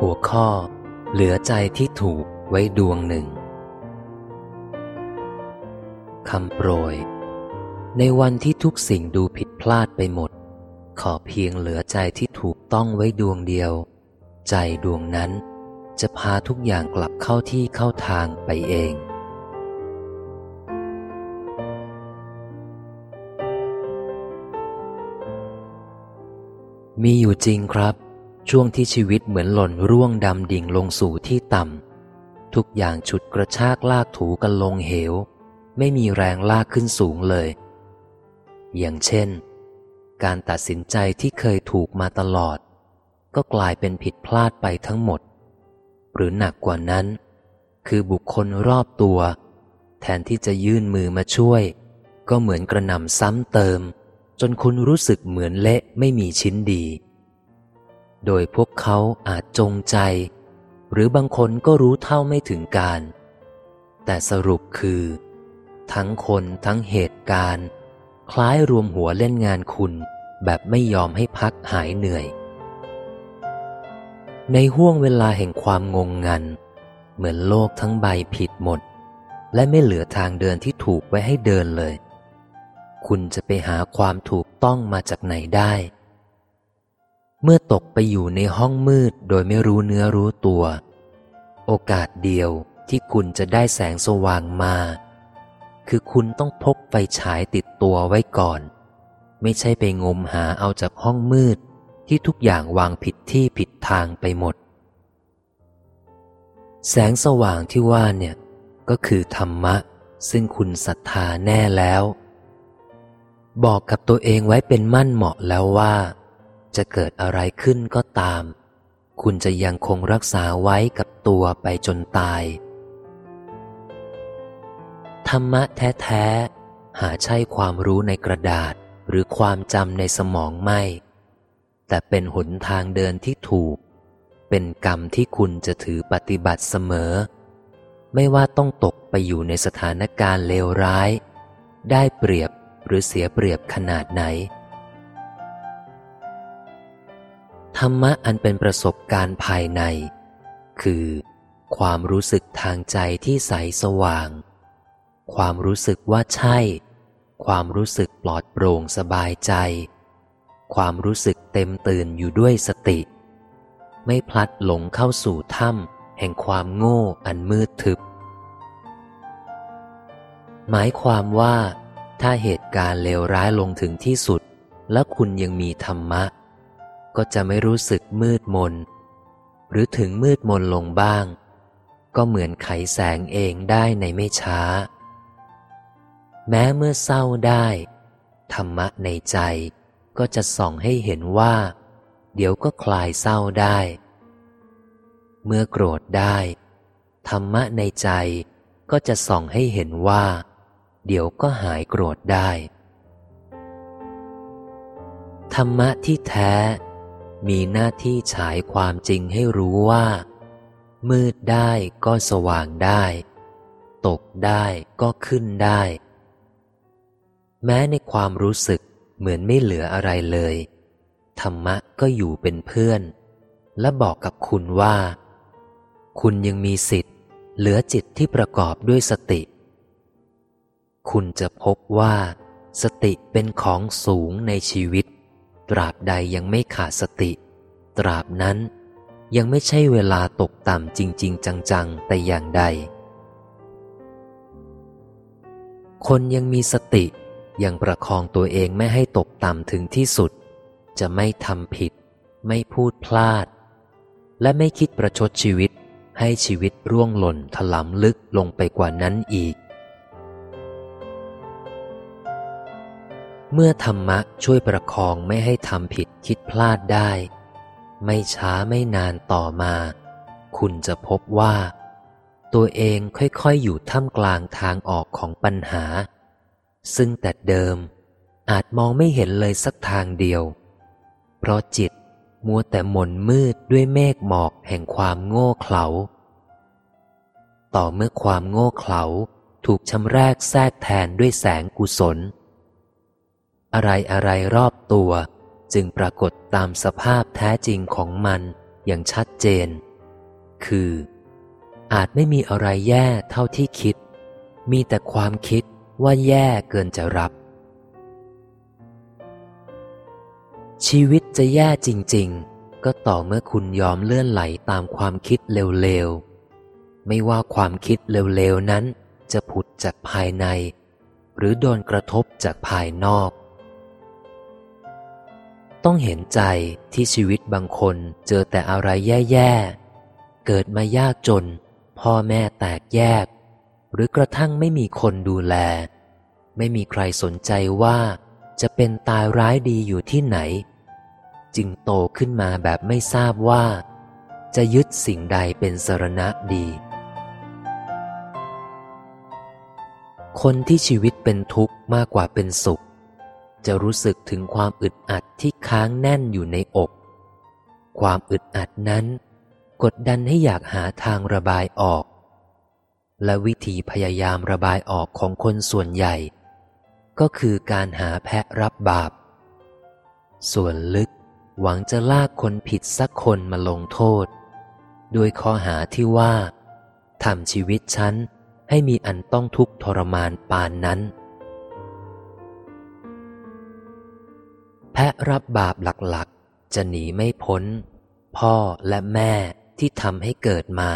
หัวข้อ เหลือใจที่ถูกไว้ดวงหนึ่งคำโปรย ในวันที่ทุกสิ่งดูผิดพลาดไปหมด ขอเพียงเหลือใจที่ถูกต้องไว้ดวงเดียว ใจดวงนั้นจะพาทุกอย่างกลับเข้าที่เข้าทางไปเอง มีอยู่จริงครับ ช่วงที่ชีวิตเหมือนหล่นร่วงดำดิ่งลงสู่ที่ต่ำทุกอย่างฉุดกระชากลากถูกันลงเหว ไม่มีแรงลากขึ้นสูงเลย อย่างเช่น การตัดสินใจที่เคยถูกมาตลอด ก็กลายเป็นผิดพลาดไปทั้งหมด หรือหนักกว่านั้น คือบุคคลรอบตัว แทนที่จะยื่นมือมาช่วย ก็เหมือนกระหน่ำซ้ำเติม จนคุณรู้สึกเหมือนเละไม่มีชิ้นดี โดยพวกเขาอาจจงใจ หรือบางคนก็รู้เท่าไม่ถึงการ แต่สรุปคือ ทั้งคนทั้งเหตุการณ์ คล้ายรวมหัวเล่นงานคุณ แบบไม่ยอมให้พักหายเหนื่อย ในห่วงเวลาแห่งความงงงัน เหมือนโลกทั้งใบผิดหมด และไม่เหลือทางเดินที่ถูกไว้ให้เดินเลย คุณจะไปหาความถูกต้องมาจากไหนได้ เมื่อตกไปอยู่ในห้องมืดโดยไม่รู้เนื้อรู้ตัว โอกาสเดียวที่คุณจะได้แสงสว่างมา คือคุณต้องพกไฟฉายติดตัวไว้ก่อน ไม่ใช่ไปงมหาเอาจากห้องมืดที่ทุกอย่างวางผิดที่ผิดทางไปหมด แสงสว่างที่ว่าเนี่ย ก็คือธรรมะ ซึ่งคุณศรัทธาแน่แล้ว บอกกับตัวเองไว้เป็นมั่นเหมาะแล้วว่า จะเกิดอะไรขึ้นก็ตาม คุณจะยังคงรักษาไว้กับตัวไปจนตาย ธรรมะแท้ๆ หาใช่ความรู้ในกระดาษหรือความจำในสมองไม่ แต่เป็นหนทางเดินที่ถูก เป็นกรรมที่คุณจะถือปฏิบัติเสมอ ไม่ว่าต้องตกไปอยู่ในสถานการณ์เลวร้าย ได้เปรียบ หรือเสียเปรียบขนาดไหน ธรรมะอันเป็นประสบการณ์ภายใน คือ ความรู้สึกทางใจที่ใสสว่าง ความรู้สึกว่าใช่ ความรู้สึกปลอดโปร่งสบายใจ ความรู้สึกเต็มตื่นอยู่ด้วยสติ ไม่พลัดหลงเข้าสู่ถ้ำแห่งความโง่อันมืดทึบหมายความว่า ถ้าเหตุการณ์เลวร้ายลงถึงที่สุด และคุณยังมีธรรมะ ก็จะไม่รู้สึกมืดมน หรือถึงมืดมนลงบ้าง ก็เหมือนไขแสงเองได้ในไม่ช้า แม้เมื่อเศร้าได้ ธรรมะในใจก็จะส่องให้เห็นว่า เดี๋ยวก็คลายเศร้าได้ เมื่อโกรธได้ ธรรมะในใจก็จะส่องให้เห็นว่า เดี๋ยวก็หายโกรธได้ ธรรมะที่แท้ มีหน้าที่ฉายความจริงให้รู้ว่า มืดได้ก็สว่างได้ ตกได้ก็ขึ้นได้ แม้ในความรู้สึกเหมือนไม่เหลืออะไรเลย ธรรมะก็อยู่เป็นเพื่อน และบอกกับคุณว่า คุณยังมีสิทธิ์ เหลือจิตที่ประกอบด้วยสติ คุณจะพบว่า สติเป็นของสูงในชีวิต ตราบใดยังไม่ขาดสติ ตราบนั้นยังไม่ใช่เวลาตกต่ำจริง ๆ จัง ๆ แต่อย่างใด คนยังมีสติยังประคองตัวเองไม่ให้ตกต่ำถึงที่สุด จะไม่ทำผิด ไม่พูดพลาด และไม่คิดประชดชีวิตให้ชีวิตร่วงหล่นถลำลึกลงไปกว่านั้นอีก เมื่อธรรมะช่วยประคองไม่ให้ทำผิดคิดพลาดได้ ไม่ช้าไม่นานต่อมา คุณจะพบว่า ตัวเองค่อยๆ อยู่ท่ามกลางทางออกของปัญหา ซึ่งแต่เดิมอาจมองไม่เห็นเลยสักทางเดียว เพราะจิตมัวแต่หม่นมืดด้วยเมฆหมอกแห่งความโง่เขลา ต่อเมื่อความโง่เขลาถูกชำแรกแทรกแทนด้วยแสงกุศล อะไรอะไรรอบตัว จึงปรากฏตามสภาพแท้จริงของมันอย่างชัดเจน คือ อาจไม่มีอะไรแย่เท่าที่คิด มีแต่ความคิดว่าแย่เกินจะรับ ชีวิตจะแย่จริง ๆ ก็ต่อเมื่อคุณยอมเลื่อนไหลตามความคิดเร็วๆ ไม่ว่าความคิดเร็วๆนั้นจะผุดจากภายใน หรือโดนกระทบจากภายนอก ต้องเห็นใจที่ชีวิตบางคนเจอแต่อะไรแย่ๆ เกิดมายากจน พ่อแม่แตกแยก หรือกระทั่งไม่มีคนดูแล ไม่มีใครสนใจว่าจะเป็นตายร้ายดีอยู่ที่ไหน จึงโตขึ้นมาแบบไม่ทราบว่า จะยึดสิ่งใดเป็นสรณะดี คนที่ชีวิตเป็นทุกข์มากกว่าเป็นสุข จะรู้สึกถึงความอึดอัดที่ค้างแน่นอยู่ในอก ความอึดอัดนั้น กดดันให้อยากหาทางระบายออก และวิธีพยายามระบายออกของคนส่วนใหญ่ ก็คือการหาแพะรับบาป ส่วนลึกหวังจะลากคนผิดสักคนมาลงโทษโดยข้อหาที่ว่าทำชีวิตฉันให้มีอันต้องทุกข์ทรมานปานนั้น พะรับบาปหลักๆ จะหนีไม่พ้น พ่อและแม่ที่ทำให้เกิดมา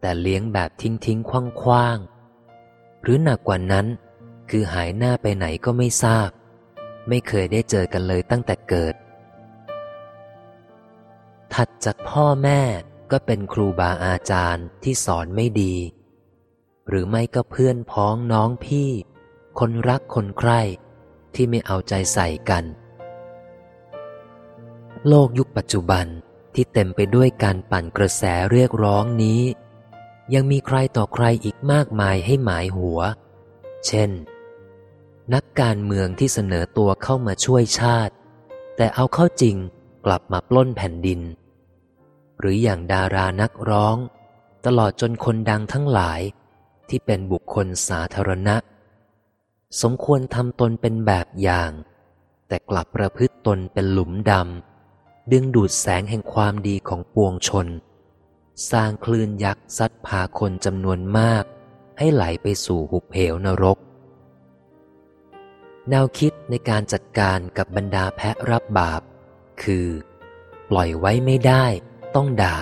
แต่เลี้ยงแบบทิ้งทิ้งคว่างคว่างหรือหนักกว่านั้น คือหายหน้าไปไหนก็ไม่ทราบ ไม่เคยได้เจอกันเลยตั้งแต่เกิด ถัดจากพ่อแม่ก็เป็นครูบาอาจารย์ที่สอนไม่ดี หรือไม่ก็เพื่อนพ้องน้องพี่ คนรักคนใคร่ที่ไม่เอาใจใส่กัน โลกยุคปัจจุบันที่เต็มไปด้วยการปั่นกระแสเรียกร้องนี้ ยังมีใครต่อใครอีกมากมายให้หมายหัว เช่น นักการเมืองที่เสนอตัวเข้ามาช่วยชาติ แต่เอาเข้าจริงกลับมาปล้นแผ่นดิน หรืออย่างดารานักร้อง ตลอดจนคนดังทั้งหลายที่เป็นบุคคลสาธารณะ สมควรทำตนเป็นแบบอย่าง แต่กลับประพฤติตนเป็นหลุมดำ ดึงดูดแสงแห่งความดีของปวงชน สร้างคลื่นยักษ์ซัดพาคนจำนวนมาก ให้ไหลไปสู่หุบเหวนรก แนวคิดในการจัดการกับบรรดาแพะรับบาป คือ ปล่อยไว้ไม่ได้ต้องด่า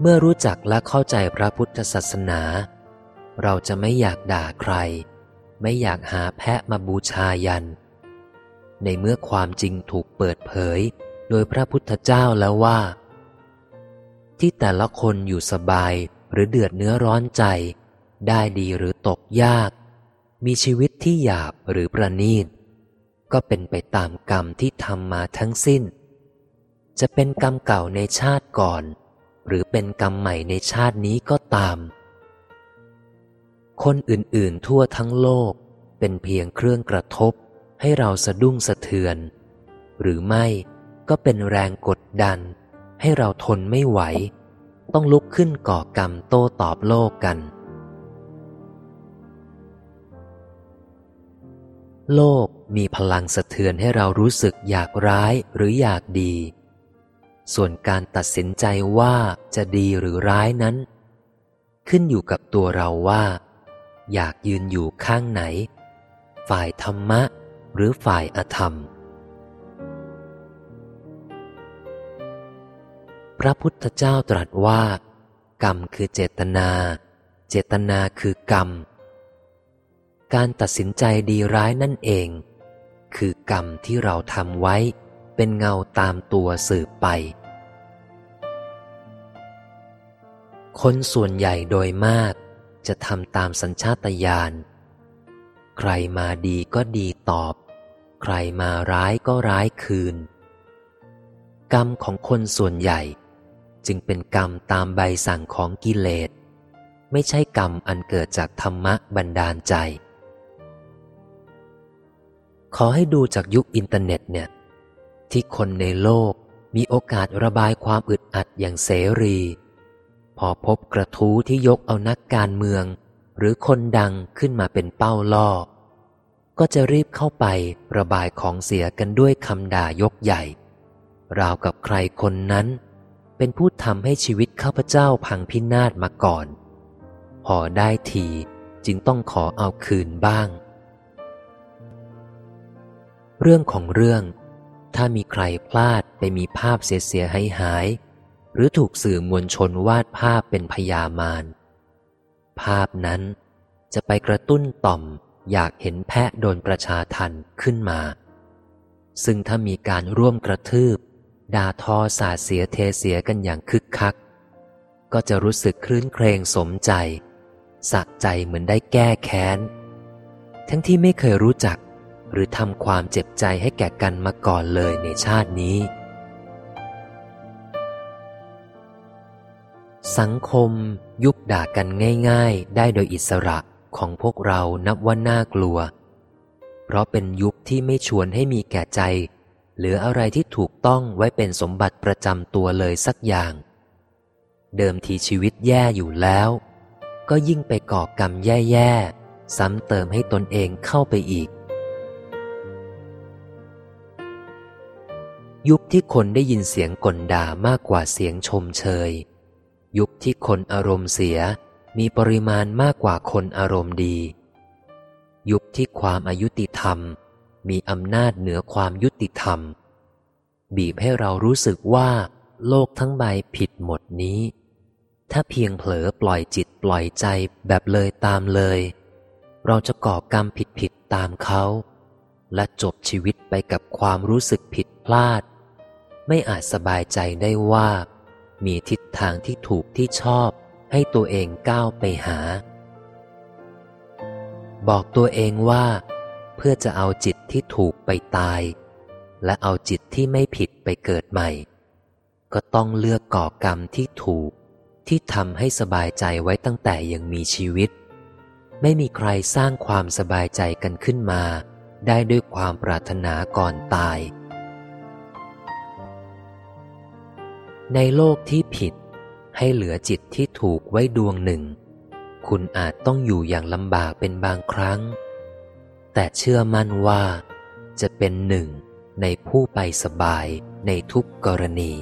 เมื่อรู้จักและเข้าใจพระพุทธศาสนา เราจะไม่อยากด่าใคร ไม่อยากหาแพะมาบูชายัน ในเมื่อความจริงถูกเปิดเผย โดยพระพุทธเจ้าแล้วว่า ที่แต่ละคนอยู่สบายหรือเดือดเนื้อร้อนใจ ได้ดีหรือตกยาก มีชีวิตที่หยาบหรือประณีต ก็เป็นไปตามกรรมที่ทำมาทั้งสิ้น จะเป็นกรรมเก่าในชาติก่อน หรือเป็นกรรมใหม่ในชาตินี้ก็ตาม คนอื่นๆทั่วทั้งโลกเป็นเพียงเครื่องกระทบ ให้เราสะดุ้งสะเทือน หรือไม่ก็เป็นแรงกดดัน ให้เราทนไม่ไหว ต้องลุกขึ้นก่อกรรมโต้ตอบโลกกัน โลกมีพลังสะเทือนให้เรารู้สึกอยากร้ายหรืออยากดี ส่วนการตัดสินใจว่าจะดีหรือร้ายนั้น ขึ้นอยู่กับตัวเราว่า อยากยืนอยู่ข้างไหน ฝ่ายธรรมะ หรือฝ่ายอธรรม พระพุทธเจ้าตรัสว่า กรรมคือเจตนา เจตนาคือกรรม การตัดสินใจดีร้ายนั่นเอง คือกรรมที่เราทำไว้ เป็นเงาตามตัวสืบไป คนส่วนใหญ่โดยมากจะทำตามสัญชาตญาณ ใครมาดีก็ดีตอบ ใครมาร้ายก็ร้ายคืน กรรมของคนส่วนใหญ่ จึงเป็นกรรมตามใบสั่งของกิเลส ไม่ใช่กรรมอันเกิดจากธรรมะบันดาลใจ ขอให้ดูจากยุคอินเทอร์เน็ตเนี่ย ที่คนในโลกมีโอกาสระบายความอึดอัดอย่างเสรี พอพบกระทู้ที่ยกเอานักการเมือง หรือคนดังขึ้นมาเป็นเป้าล่อ ก็จะรีบเข้าไประบายของเสียกันด้วยคำด่ายกใหญ่ ราวกับใครคนนั้น เป็นผู้ทำให้ชีวิตข้าพเจ้าพังพินาศมาก่อน พอได้ทีจึงต้องขอเอาคืนบ้าง เรื่องของเรื่อง ถ้ามีใครพลาดไปมีภาพเสียหายหาย หรือถูกสื่อมวลชนวาดภาพเป็นพยามาร ภาพนั้น จะไปกระตุ้นต่อมอยากเห็นแพะโดนประชาทันขึ้นมา ซึ่งถ้ามีการร่วมกระทืบ ด่าทอสาเสียเทเสียกันอย่างคึกคัก ก็จะรู้สึกคลื่นเครงสมใจ สะใจเหมือนได้แก้แค้น ทั้งที่ไม่เคยรู้จักหรือทำความเจ็บใจให้แก่กันมาก่อนเลยในชาตินี้ สังคมยุบด่ากันง่ายๆ ได้โดยอิสระของพวกเรานับว่าน่ากลัว เพราะเป็นยุคที่ไม่ชวนให้มีแก่ใจ หรืออะไรที่ถูกต้องไว้เป็นสมบัติประจำตัวเลยสักอย่าง เดิมทีชีวิตแย่อยู่แล้ว ก็ยิ่งไปก่อกรรมแย่ๆ ซ้ำเติมให้ตนเองเข้าไปอีก ยุคที่คนได้ยินเสียงก่นด่ามากกว่าเสียงชมเชย ยุคที่คนอารมณ์เสียมีปริมาณมากกว่าคนอารมณ์ดี ยุคที่ความอายุติธรรม มีอำนาจเหนือความยุติธรรม บีบให้เรารู้สึกว่า โลกทั้งใบผิดหมดนี้ ถ้าเพียงเผลอปล่อยจิตปล่อยใจแบบเลยตามเลย เราจะก่อกรรมผิดผิดตามเขา และจบชีวิตไปกับความรู้สึกผิดพลาด ไม่อาจสบายใจได้ว่า มีทิศทางที่ถูกที่ชอบ ให้ตัวเองก้าวไปหา บอกตัวเองว่า เพื่อจะเอาจิตที่ถูกไปตาย และเอาจิตที่ไม่ผิดไปเกิดใหม่ ก็ต้องเลือกก่อกรรมที่ถูกที่ทำให้สบายใจไว้ตั้งแต่ยังมีชีวิต ไม่มีใครสร้างความสบายใจกันขึ้นมา ได้ด้วยความปรารถนาก่อนตาย ในโลกที่ผิด ให้เหลือจิตที่ถูกไว้ดวงหนึ่ง คุณอาจต้องอยู่อย่างลำบากเป็นบางครั้ง แต่เชื่อมั่นว่า จะเป็นหนึ่งในผู้ไปสบายในทุกกรณี